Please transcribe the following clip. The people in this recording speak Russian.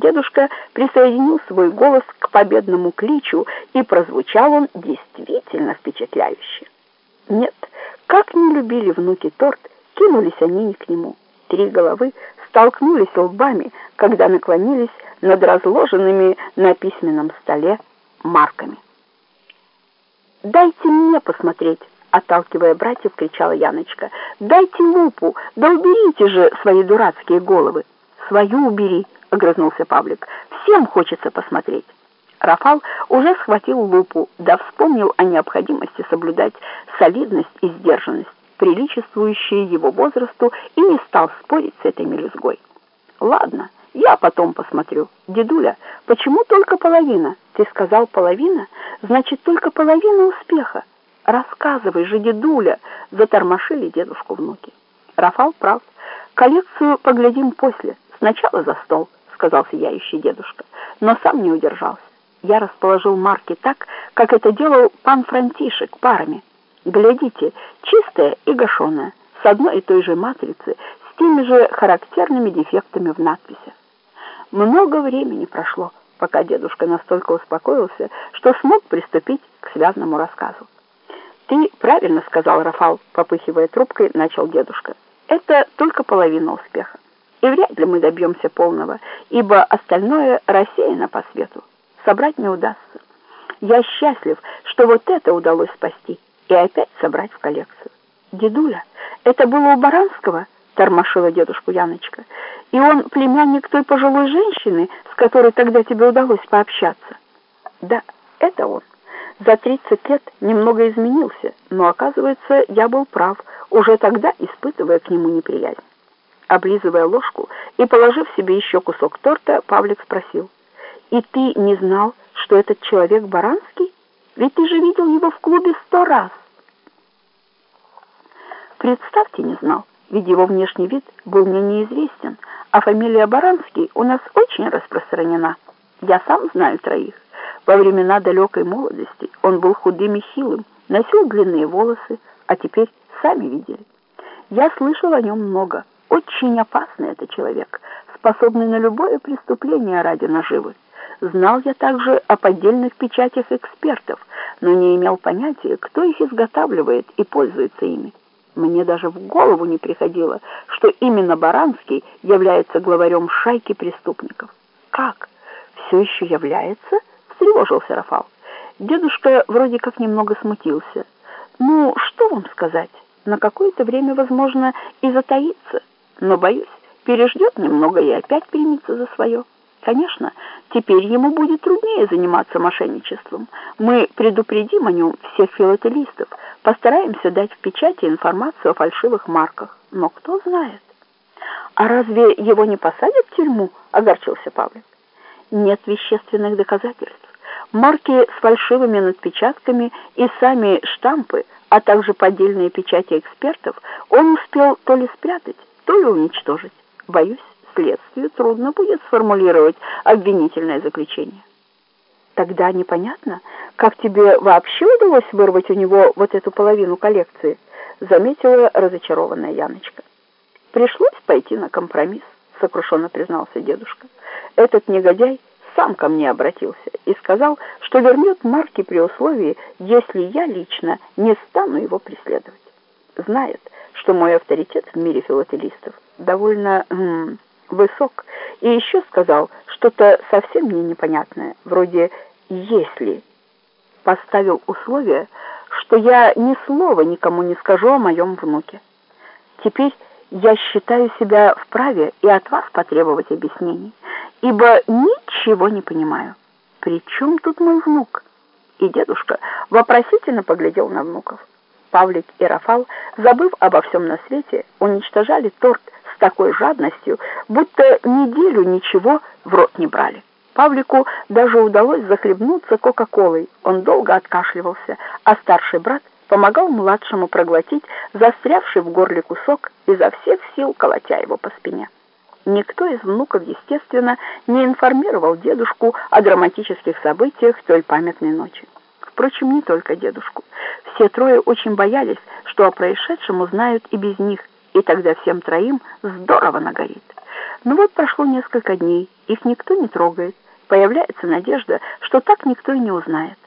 Дедушка присоединил свой голос к победному кличу, и прозвучал он действительно впечатляюще. Нет, как не любили внуки торт, кинулись они не к нему. Три головы столкнулись лбами, когда наклонились над разложенными на письменном столе марками. «Дайте мне посмотреть!» — отталкивая братьев, кричала Яночка. «Дайте лупу! Да уберите же свои дурацкие головы!» «Свою убери!» — огрызнулся Павлик. «Всем хочется посмотреть!» Рафал уже схватил лупу, да вспомнил о необходимости соблюдать солидность и сдержанность, приличествующие его возрасту, и не стал спорить с этой мелюзгой. «Ладно, я потом посмотрю. Дедуля, почему только половина? Ты сказал половина? Значит, только половина успеха. Рассказывай же, дедуля!» — затормошили дедушку внуки. Рафал прав. Коллекцию поглядим после. Сначала за стол, — сказал сияющий дедушка, но сам не удержался. Я расположил марки так, как это делал пан Франтишек парами. Глядите, чистая и гашеная, с одной и той же матрицы, с теми же характерными дефектами в надписях. Много времени прошло, пока дедушка настолько успокоился, что смог приступить к связанному рассказу. «Ты правильно сказал, Рафал», — попыхивая трубкой, начал дедушка. «Это только половина успеха. И вряд ли мы добьемся полного, ибо остальное рассеяно по свету. Собрать не удастся. Я счастлив, что вот это удалось спасти и опять собрать в коллекцию. Дедуля, это было у Баранского?» — тормошила дедушку Яночка. И он племянник той пожилой женщины, с которой тогда тебе удалось пообщаться. Да, это он. За 30 лет немного изменился, но, оказывается, я был прав, уже тогда испытывая к нему неприязнь. Облизывая ложку и положив себе еще кусок торта, Павлик спросил, «И ты не знал, что этот человек Баранский? Ведь ты же видел его в клубе сто раз». Представьте, не знал, ведь его внешний вид был мне неизвестен, а фамилия Баранский у нас очень распространена. Я сам знаю троих. Во времена далекой молодости он был худым и хилым, носил длинные волосы, а теперь сами видели. Я слышал о нем много. Очень опасный это человек, способный на любое преступление ради наживы. Знал я также о поддельных печатях экспертов, но не имел понятия, кто их изготавливает и пользуется ими. Мне даже в голову не приходило, что именно Баранский является главарем шайки преступников. «Как? Все еще является?» — встревожился Рафал. Дедушка вроде как немного смутился. «Ну, что вам сказать? На какое-то время, возможно, и затаится. Но, боюсь, переждет немного и опять примется за свое». Конечно, теперь ему будет труднее заниматься мошенничеством. Мы предупредим о нем всех филателистов, постараемся дать в печати информацию о фальшивых марках. Но кто знает? А разве его не посадят в тюрьму? Огорчился Павлик. Нет вещественных доказательств. Марки с фальшивыми надпечатками и сами штампы, а также поддельные печати экспертов он успел то ли спрятать, то ли уничтожить. Боюсь, следствию трудно будет сформулировать обвинительное заключение. Тогда непонятно, как тебе вообще удалось вырвать у него вот эту половину коллекции, заметила разочарованная Яночка. Пришлось пойти на компромисс, сокрушенно признался дедушка. Этот негодяй сам ко мне обратился и сказал, что вернет марки при условии, если я лично не стану его преследовать. Знает, что мой авторитет в мире филателистов довольно... М высок, и еще сказал что-то совсем мне непонятное, вроде «если». Поставил условие, что я ни слова никому не скажу о моем внуке. Теперь я считаю себя вправе и от вас потребовать объяснений, ибо ничего не понимаю. При чем тут мой внук? И дедушка вопросительно поглядел на внуков. Павлик и Рафал, забыв обо всем на свете, уничтожали торт такой жадностью, будто неделю ничего в рот не брали. Павлику даже удалось захлебнуться кока-колой. Он долго откашливался, а старший брат помогал младшему проглотить застрявший в горле кусок, изо всех сил колотя его по спине. Никто из внуков, естественно, не информировал дедушку о драматических событиях той памятной ночи. Впрочем, не только дедушку. Все трое очень боялись, что о происшедшем узнают и без них, и тогда всем троим здорово нагорит. Но вот прошло несколько дней, их никто не трогает. Появляется надежда, что так никто и не узнает.